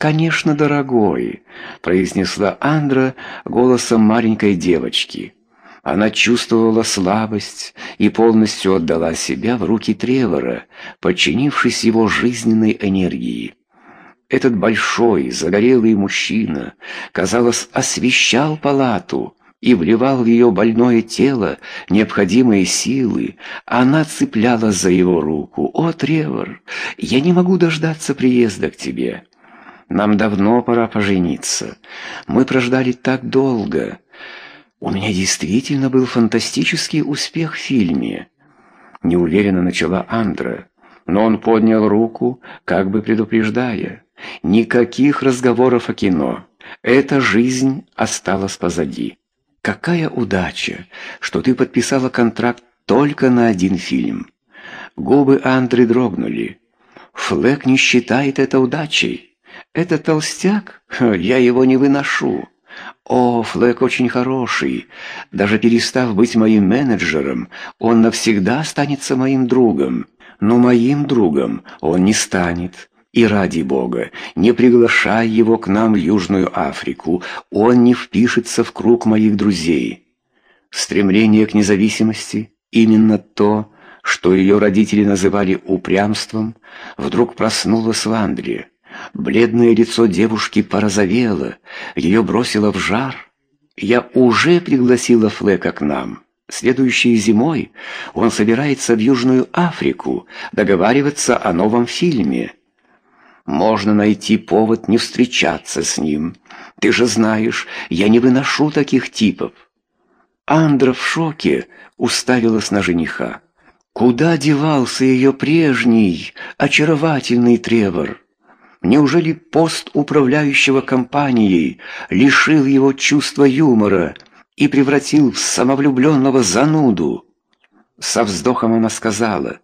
«Конечно, дорогой», — произнесла Андра голосом маленькой девочки. Она чувствовала слабость и полностью отдала себя в руки Тревора, подчинившись его жизненной энергии. Этот большой, загорелый мужчина, казалось, освещал палату и вливал в ее больное тело необходимые силы. Она цеплялась за его руку. «О, Тревор, я не могу дождаться приезда к тебе. Нам давно пора пожениться. Мы прождали так долго». У меня действительно был фантастический успех в фильме. Неуверенно начала Андра, но он поднял руку, как бы предупреждая. Никаких разговоров о кино. Эта жизнь осталась позади. Какая удача, что ты подписала контракт только на один фильм. Губы Андры дрогнули. Флэк не считает это удачей. Это толстяк? Я его не выношу. О, Флэк очень хороший. Даже перестав быть моим менеджером, он навсегда останется моим другом. Но моим другом он не станет. И ради Бога, не приглашай его к нам в Южную Африку, он не впишется в круг моих друзей. Стремление к независимости, именно то, что ее родители называли упрямством, вдруг проснулось в Андре. Бледное лицо девушки порозовело, ее бросило в жар. Я уже пригласила Флека к нам. Следующей зимой он собирается в Южную Африку договариваться о новом фильме. Можно найти повод не встречаться с ним. Ты же знаешь, я не выношу таких типов. Андра в шоке уставилась на жениха. Куда девался ее прежний очаровательный Тревор? Неужели пост управляющего компанией лишил его чувства юмора и превратил в самовлюбленного зануду? Со вздохом она сказала,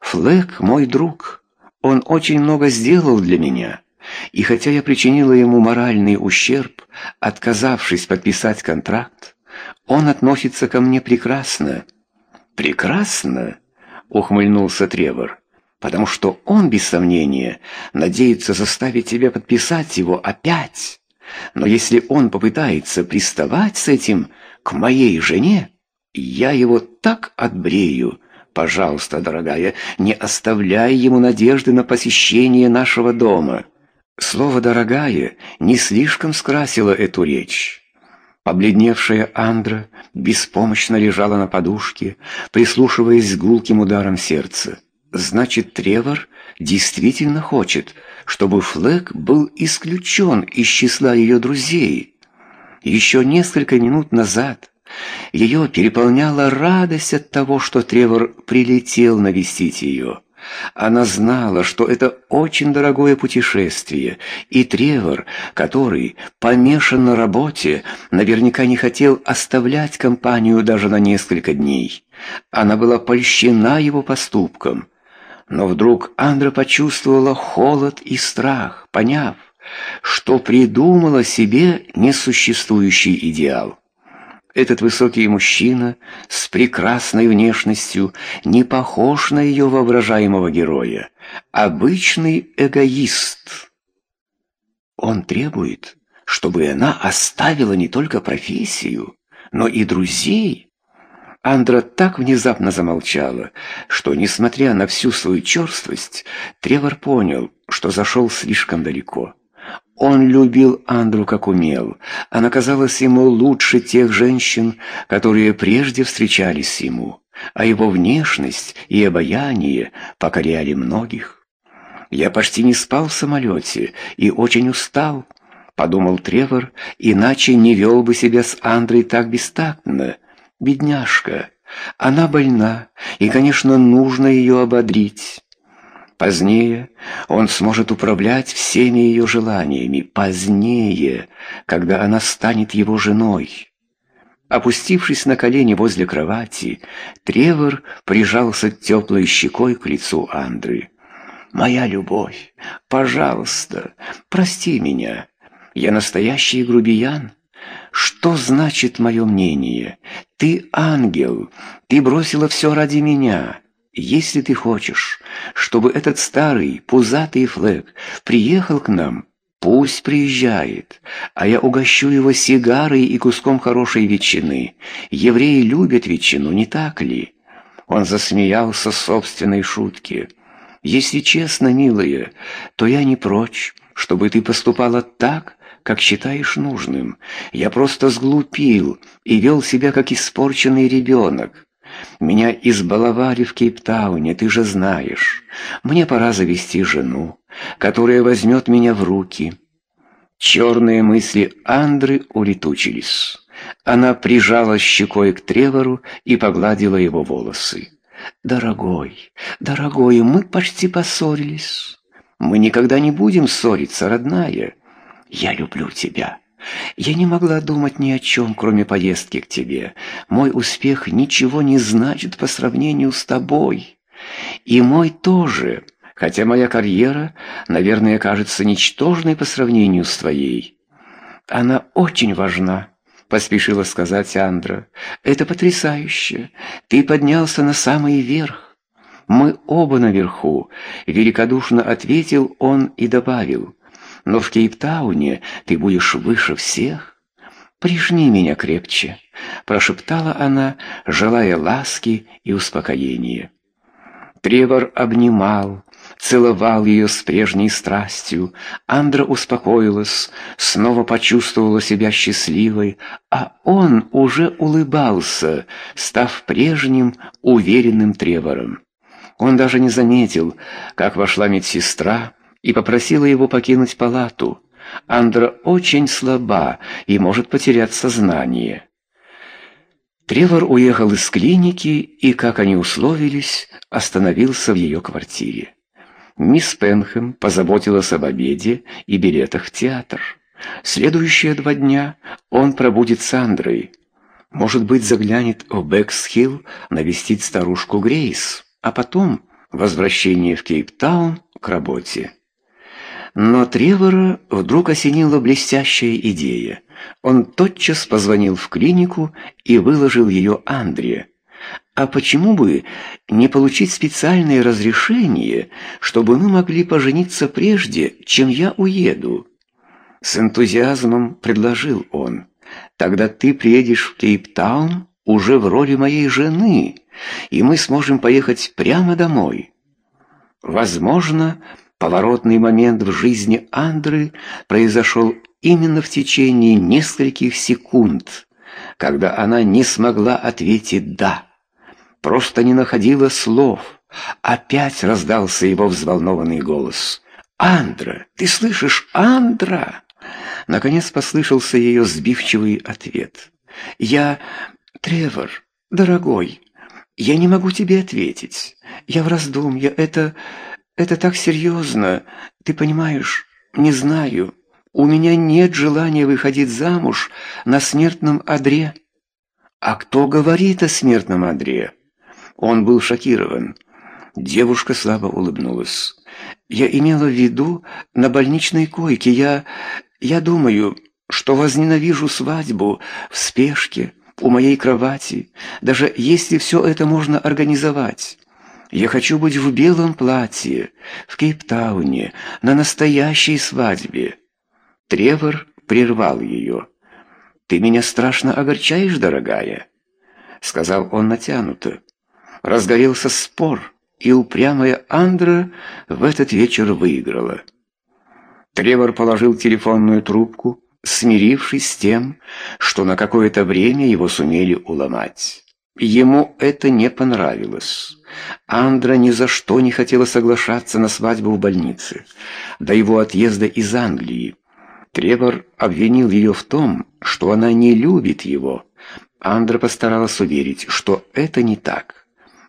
«Флэк мой друг, он очень много сделал для меня, и хотя я причинила ему моральный ущерб, отказавшись подписать контракт, он относится ко мне прекрасно». «Прекрасно?» — ухмыльнулся Тревор потому что он, без сомнения, надеется заставить тебя подписать его опять. Но если он попытается приставать с этим к моей жене, я его так отбрею. Пожалуйста, дорогая, не оставляй ему надежды на посещение нашего дома. Слово «дорогая» не слишком скрасило эту речь. Побледневшая Андра беспомощно лежала на подушке, прислушиваясь к гулким ударам сердца. Значит, Тревор действительно хочет, чтобы Флэк был исключен из числа ее друзей. Еще несколько минут назад ее переполняла радость от того, что Тревор прилетел навестить ее. Она знала, что это очень дорогое путешествие, и Тревор, который помешан на работе, наверняка не хотел оставлять компанию даже на несколько дней. Она была польщена его поступком. Но вдруг Андра почувствовала холод и страх, поняв, что придумала себе несуществующий идеал. Этот высокий мужчина с прекрасной внешностью не похож на ее воображаемого героя. Обычный эгоист. Он требует, чтобы она оставила не только профессию, но и друзей, Андра так внезапно замолчала, что, несмотря на всю свою черствость, Тревор понял, что зашел слишком далеко. Он любил Андру как умел. Она казалась ему лучше тех женщин, которые прежде встречались ему, а его внешность и обаяние покоряли многих. «Я почти не спал в самолете и очень устал», — подумал Тревор, «иначе не вел бы себя с Андрой так бестактно». Бедняжка, она больна, и, конечно, нужно ее ободрить. Позднее он сможет управлять всеми ее желаниями, позднее, когда она станет его женой. Опустившись на колени возле кровати, Тревор прижался теплой щекой к лицу Андры. «Моя любовь, пожалуйста, прости меня. Я настоящий грубиян. Что значит мое мнение? Ты ангел, ты бросила все ради меня. Если ты хочешь, чтобы этот старый пузатый флэг приехал к нам, Пусть приезжает, а я угощу его сигарой и куском хорошей ветчины. Евреи любят ветчину, не так ли?» Он засмеялся собственной шутке. «Если честно, милая, то я не прочь, чтобы ты поступала так, как считаешь нужным. Я просто сглупил и вел себя, как испорченный ребенок. Меня избаловали в Кейптауне, ты же знаешь. Мне пора завести жену, которая возьмет меня в руки». Черные мысли Андры улетучились. Она прижала щекой к Тревору и погладила его волосы. «Дорогой, дорогой, мы почти поссорились. Мы никогда не будем ссориться, родная. Я люблю тебя. Я не могла думать ни о чем, кроме поездки к тебе. Мой успех ничего не значит по сравнению с тобой. И мой тоже, хотя моя карьера, наверное, кажется ничтожной по сравнению с твоей. Она очень важна». — поспешила сказать Андра. «Это потрясающе! Ты поднялся на самый верх!» «Мы оба наверху!» — великодушно ответил он и добавил. «Но в Кейптауне ты будешь выше всех!» «Прижми меня крепче!» — прошептала она, желая ласки и успокоения. Тревор обнимал, целовал ее с прежней страстью. Андра успокоилась, снова почувствовала себя счастливой, а он уже улыбался, став прежним, уверенным Тревором. Он даже не заметил, как вошла медсестра и попросила его покинуть палату. Андра очень слаба и может потерять сознание. Тревор уехал из клиники и, как они условились, остановился в ее квартире. Мисс Пенхэм позаботилась об обеде и билетах в театр. Следующие два дня он пробудет с Андрой. Может быть, заглянет в Бэксхилл навестить старушку Грейс, а потом возвращение в Кейптаун к работе. Но Тревора вдруг осенила блестящая идея. Он тотчас позвонил в клинику и выложил ее Андре. А почему бы не получить специальное разрешение, чтобы мы могли пожениться прежде, чем я уеду? С энтузиазмом предложил он. Тогда ты приедешь в Кейптаун уже в роли моей жены, и мы сможем поехать прямо домой. Возможно, поворотный момент в жизни Андры произошел именно в течение нескольких секунд, когда она не смогла ответить «да» просто не находила слов. Опять раздался его взволнованный голос. «Андра! Ты слышишь, Андра?» Наконец послышался ее сбивчивый ответ. «Я... Тревор, дорогой, я не могу тебе ответить. Я в раздумье. Это... это так серьезно. Ты понимаешь? Не знаю. У меня нет желания выходить замуж на смертном одре». «А кто говорит о смертном одре?» Он был шокирован. Девушка слабо улыбнулась. «Я имела в виду на больничной койке. Я... я думаю, что возненавижу свадьбу в спешке, у моей кровати, даже если все это можно организовать. Я хочу быть в белом платье, в Кейптауне, на настоящей свадьбе». Тревор прервал ее. «Ты меня страшно огорчаешь, дорогая», — сказал он натянуто разгорелся спор, и упрямая Андра в этот вечер выиграла. Тревор положил телефонную трубку, смирившись с тем, что на какое-то время его сумели уломать. Ему это не понравилось. Андра ни за что не хотела соглашаться на свадьбу в больнице, до его отъезда из Англии. Тревор обвинил ее в том, что она не любит его. Андра постаралась уверить, что это не так.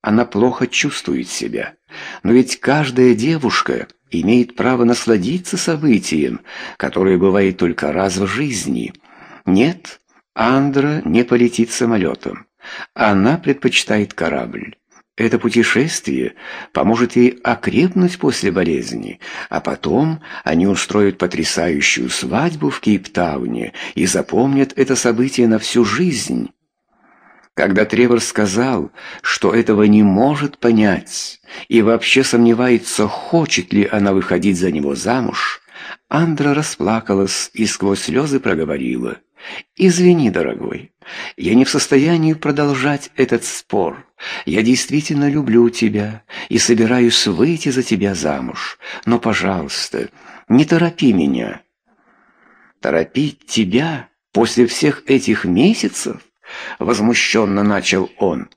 Она плохо чувствует себя. Но ведь каждая девушка имеет право насладиться событием, которое бывает только раз в жизни. Нет, Андра не полетит самолетом. Она предпочитает корабль. Это путешествие поможет ей окрепнуть после болезни, а потом они устроят потрясающую свадьбу в Кейптауне и запомнят это событие на всю жизнь. Когда Тревор сказал, что этого не может понять и вообще сомневается, хочет ли она выходить за него замуж, Андра расплакалась и сквозь слезы проговорила. «Извини, дорогой, я не в состоянии продолжать этот спор. Я действительно люблю тебя и собираюсь выйти за тебя замуж. Но, пожалуйста, не торопи меня». «Торопить тебя после всех этих месяцев?» — возмущенно начал он.